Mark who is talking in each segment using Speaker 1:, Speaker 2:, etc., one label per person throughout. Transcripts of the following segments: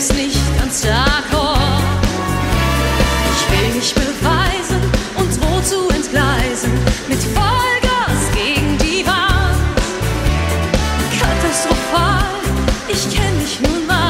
Speaker 1: selbst nicht ganz d'accord. Ich will mich beweisen, uns wozu entgleisen, mit Vollgas gegen die Wand. Katastrophal, ich kenne mich nun mal.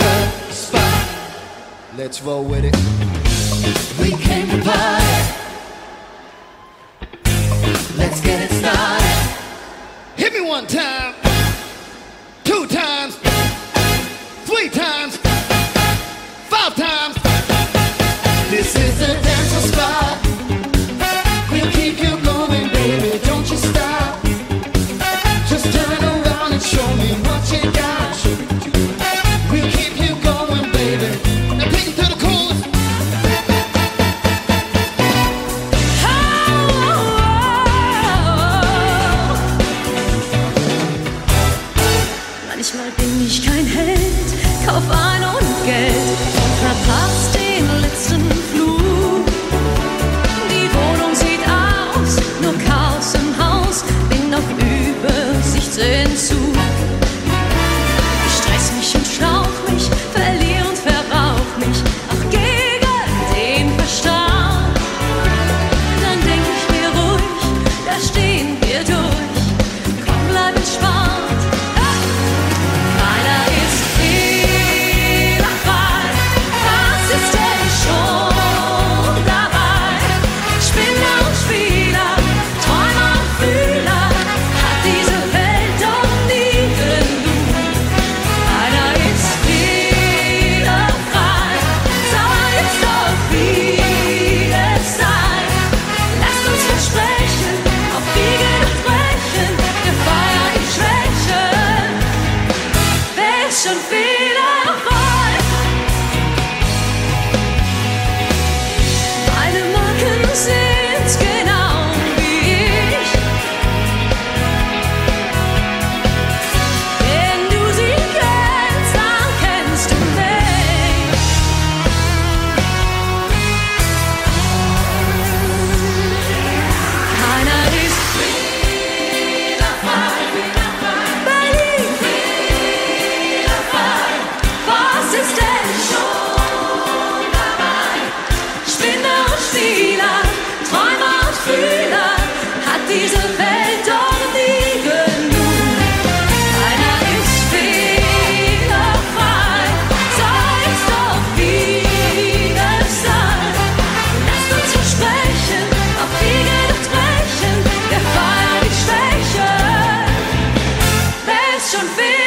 Speaker 2: Let's roll with it. We came to party. Let's get it started. Hit me one time, two times, three times.
Speaker 1: should feel schon will.